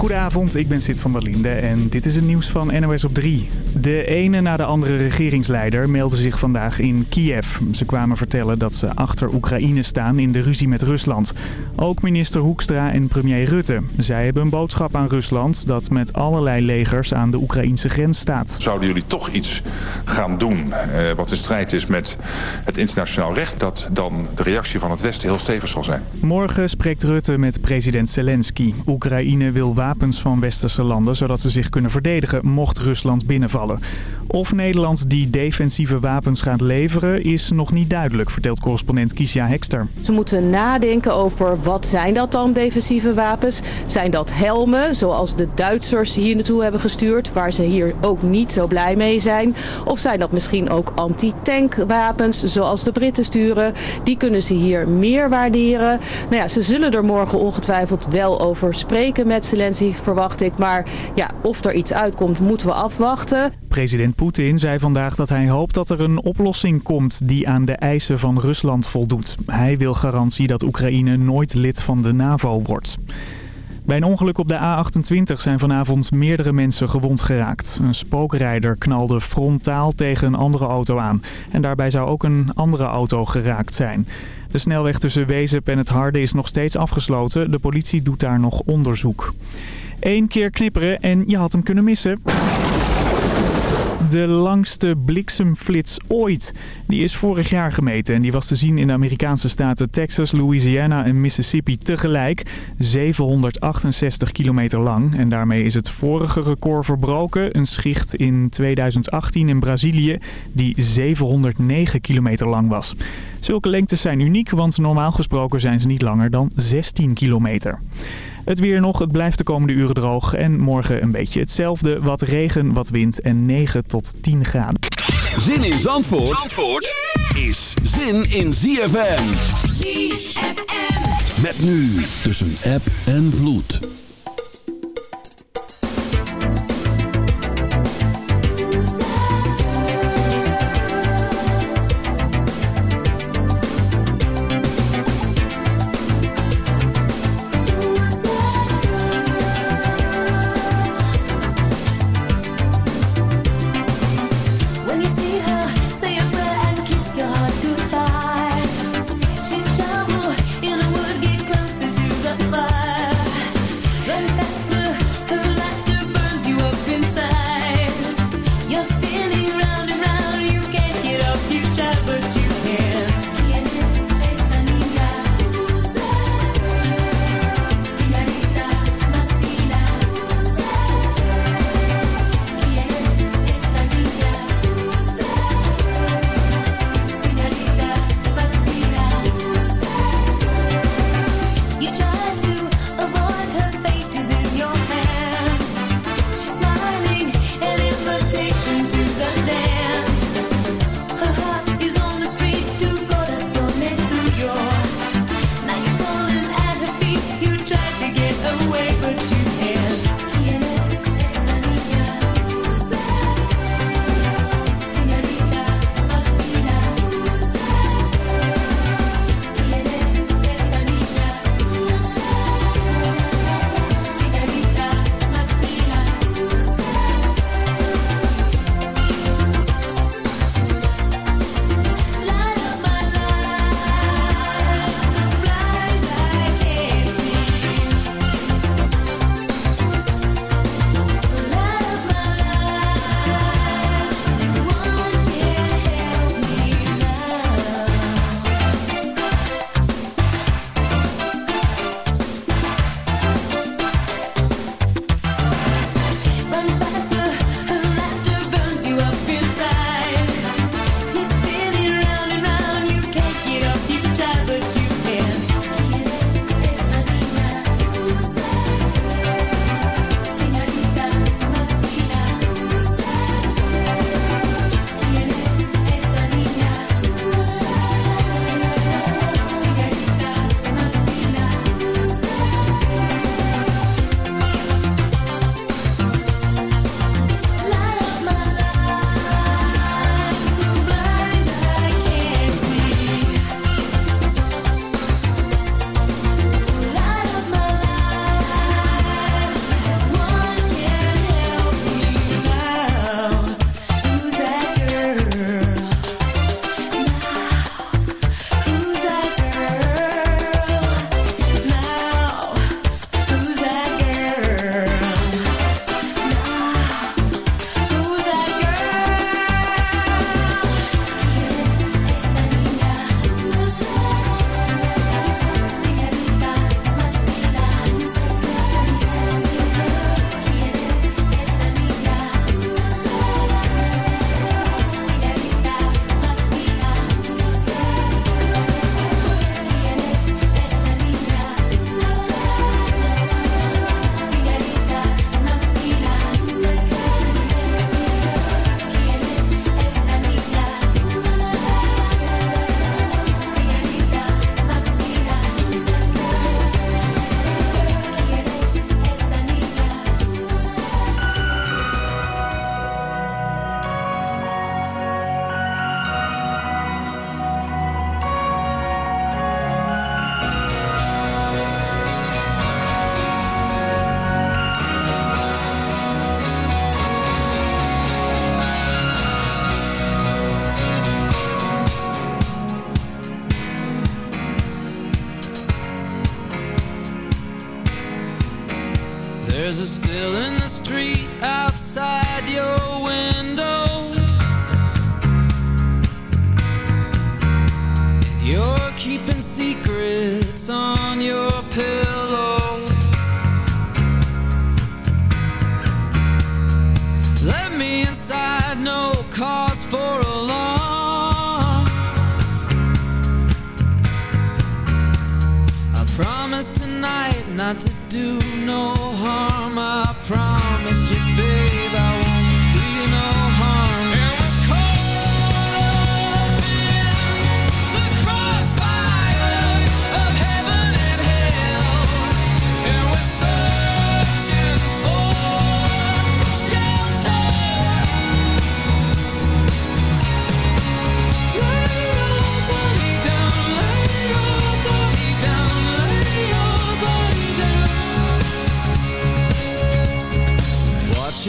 Goedenavond, ik ben Sid van der Linde en dit is het nieuws van NOS op 3. De ene na de andere regeringsleider meldde zich vandaag in Kiev. Ze kwamen vertellen dat ze achter Oekraïne staan in de ruzie met Rusland. Ook minister Hoekstra en premier Rutte. Zij hebben een boodschap aan Rusland dat met allerlei legers aan de Oekraïnse grens staat. Zouden jullie toch iets gaan doen eh, wat in strijd is met het internationaal recht... dat dan de reactie van het Westen heel stevig zal zijn? Morgen spreekt Rutte met president Zelensky. Oekraïne wil wapens van westerse landen zodat ze zich kunnen verdedigen mocht Rusland binnenvallen. Of Nederland die defensieve wapens gaat leveren is nog niet duidelijk, vertelt correspondent Kiesja Hekster. Ze moeten nadenken over wat zijn dat dan defensieve wapens? Zijn dat helmen zoals de Duitsers hier naartoe hebben gestuurd waar ze hier ook niet zo blij mee zijn? Of zijn dat misschien ook anti-tankwapens zoals de Britten sturen? Die kunnen ze hier meer waarderen. Nou ja, ze zullen er morgen ongetwijfeld wel over spreken met Zelensky, verwacht ik. Maar ja, of er iets uitkomt, moeten we afwachten. President Poetin zei vandaag dat hij hoopt dat er een oplossing komt die aan de eisen van Rusland voldoet. Hij wil garantie dat Oekraïne nooit lid van de NAVO wordt. Bij een ongeluk op de A28 zijn vanavond meerdere mensen gewond geraakt. Een spookrijder knalde frontaal tegen een andere auto aan. En daarbij zou ook een andere auto geraakt zijn. De snelweg tussen Wezep en het Harde is nog steeds afgesloten. De politie doet daar nog onderzoek. Eén keer knipperen en je had hem kunnen missen. De langste bliksemflits ooit. Die is vorig jaar gemeten en die was te zien in de Amerikaanse staten Texas, Louisiana en Mississippi tegelijk. 768 kilometer lang en daarmee is het vorige record verbroken. Een schicht in 2018 in Brazilië die 709 kilometer lang was. Zulke lengtes zijn uniek, want normaal gesproken zijn ze niet langer dan 16 kilometer. Het weer nog, het blijft de komende uren droog en morgen een beetje hetzelfde. Wat regen, wat wind en 9 tot 10 graden. Zin in Zandvoort, Zandvoort is zin in ZFM. ZFM. Met nu tussen app en vloed.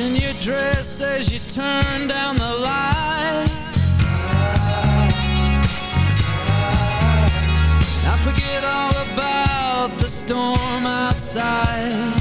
In your dress as you turn down the light. I forget all about the storm outside.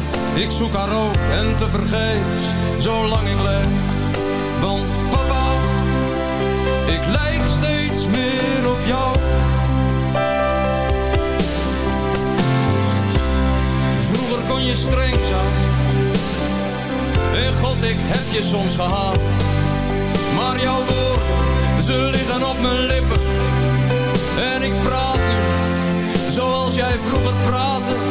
Ik zoek haar ook en te vergeefs, zolang ik leef. Want papa, ik lijk steeds meer op jou. Vroeger kon je streng zijn. En God, ik heb je soms gehaat. Maar jouw woorden, ze liggen op mijn lippen. En ik praat nu, zoals jij vroeger praatte.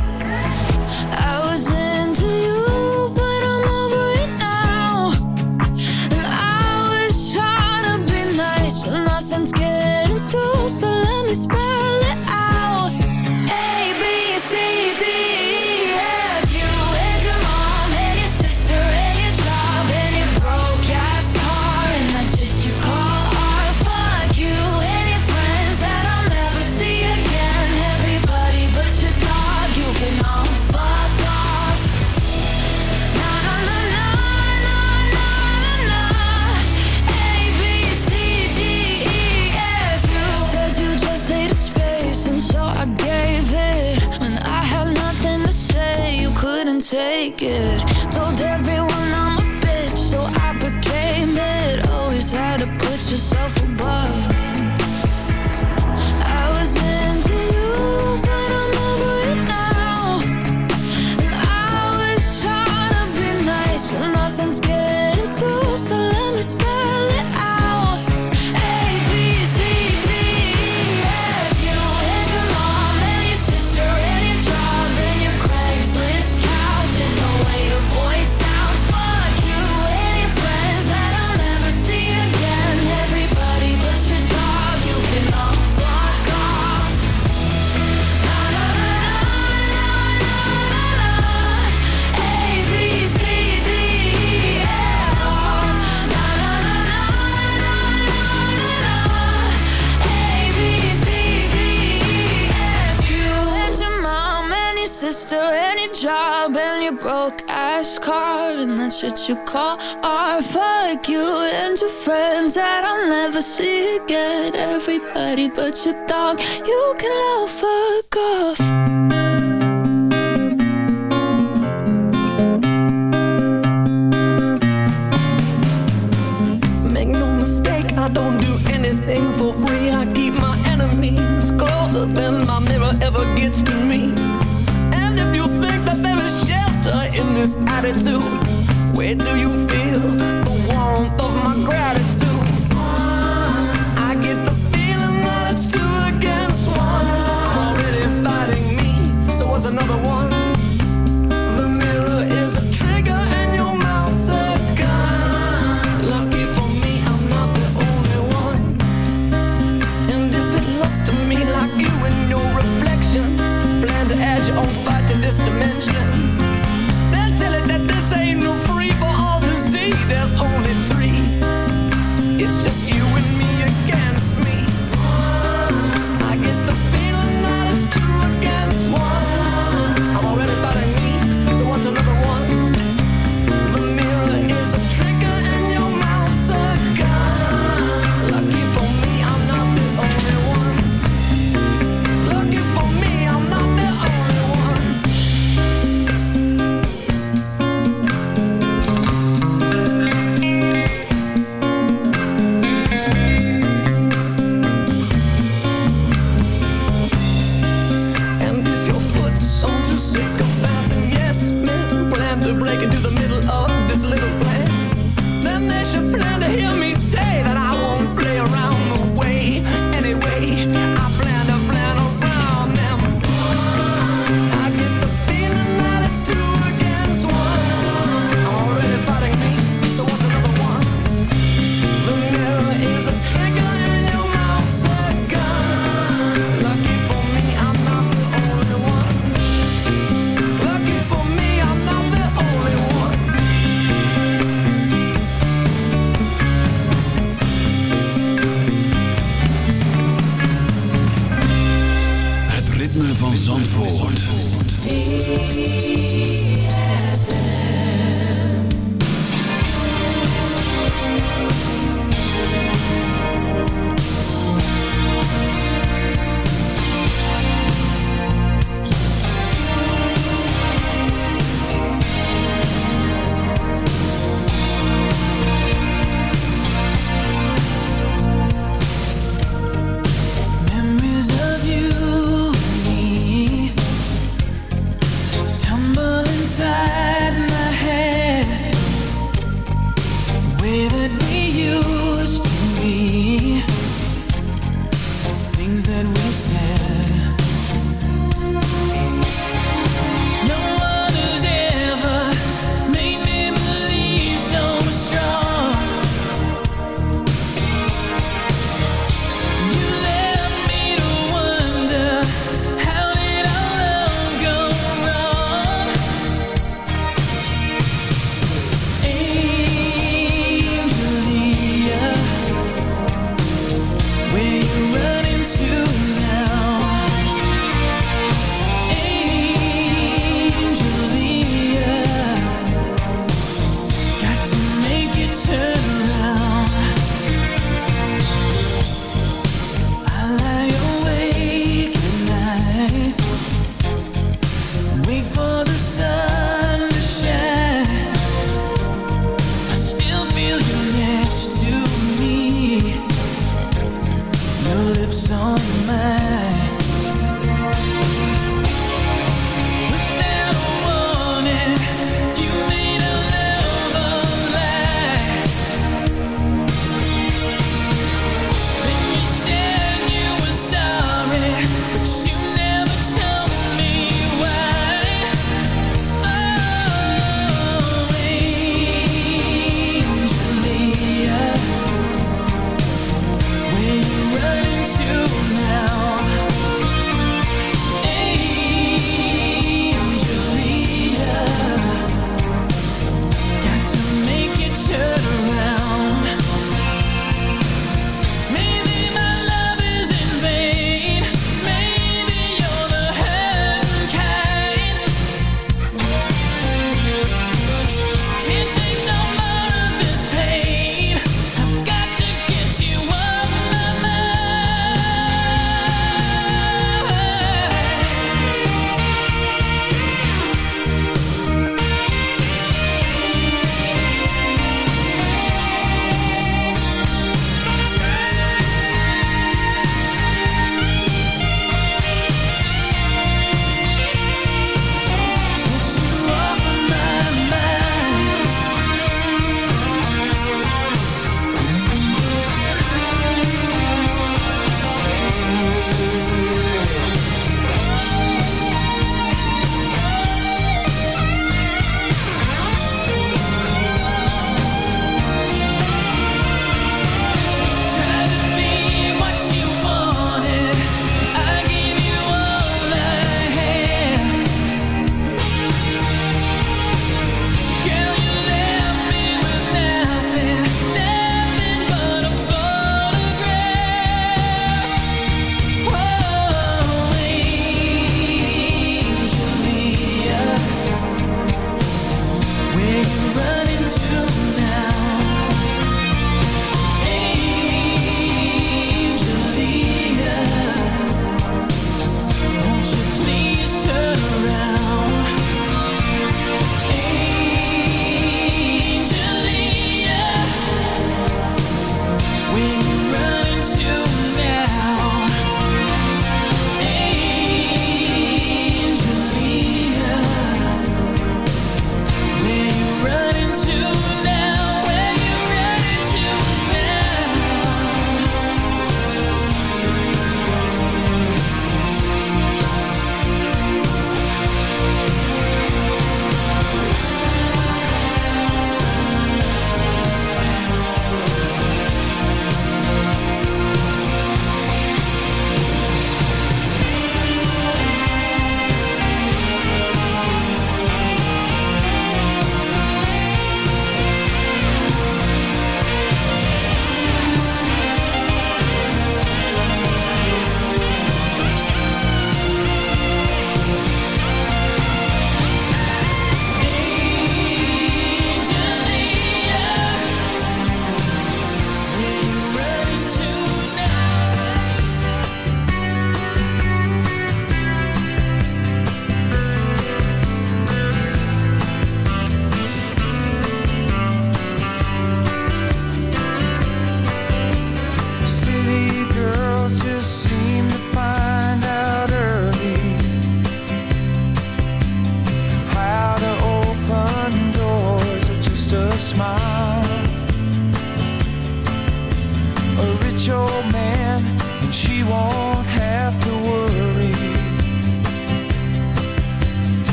postcard And that's what you call art Fuck you and your friends that I'll never see again Everybody but your dog You can all fuck off I don't do anything for free. I keep my enemies closer than my mirror ever gets to me laughter in this attitude? Where do you feel the warmth of my gratitude?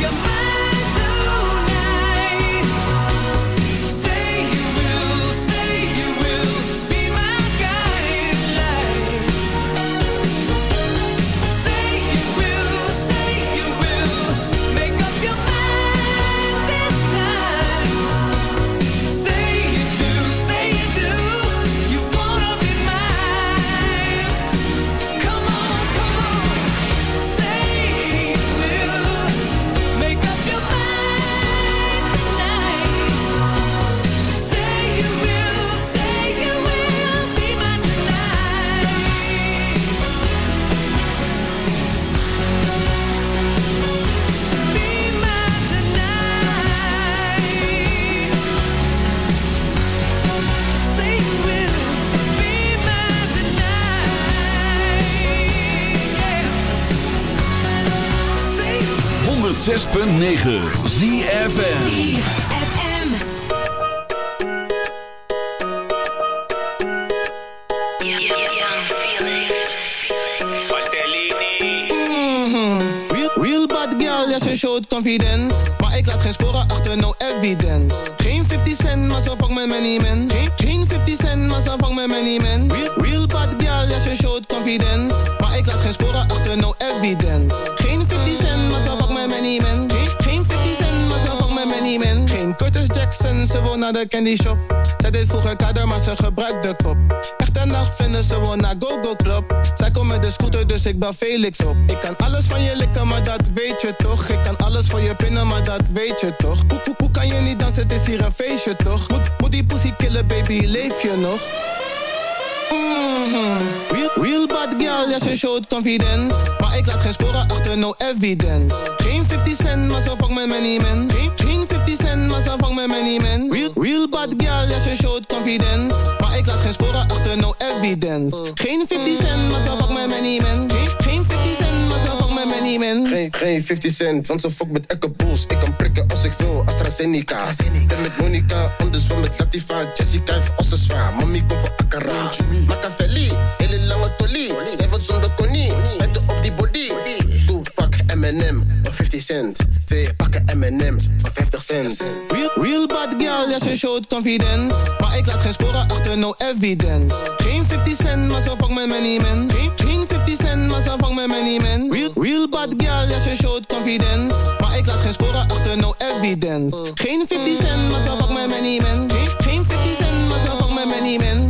your mind. 106.9 je nog? Mhm. Real, bad girl, ja ze showt confidence. Maar ik laat geen sporen achter, no evidence. Geen 50 cent, maar zo vang mijn money man. Geen, geen 50 cent, maar zo vang mijn money man. Real, real bad girl, ja ze showt confidence. Maar ik laat geen sporen achter, no evidence. Geen 50 cent, maar zo vang mijn money man. Geen, geen 50 cent, maar zo man Geen, geen 50 cent, want ze fuck met Echo Bulls. Ik kan prikken als ik wil, AstraZeneca. Ben met Monica, anders van met Latifa. Jessica heeft als ze zwaar, mami komt voor Akara. Machiavelli, hele lange tolie. Zij wordt zonder konie, 50 cent. Twee pakken M&M's voor 50 cent. Real, real bad girl, ja ze showt confidence. Maar ik laat geen sporen achter, no evidence. Geen 50 cent, maar zo vang mijn money man Geen, geen 50 cent, maar zo vang mijn money man Real, real bad girl, ja ze showt confidence. Maar ik laat geen sporen achter, no evidence. Geen 50 cent, maar zo vang mijn money man Geen, geen 50 cent, maar zo vang mijn money man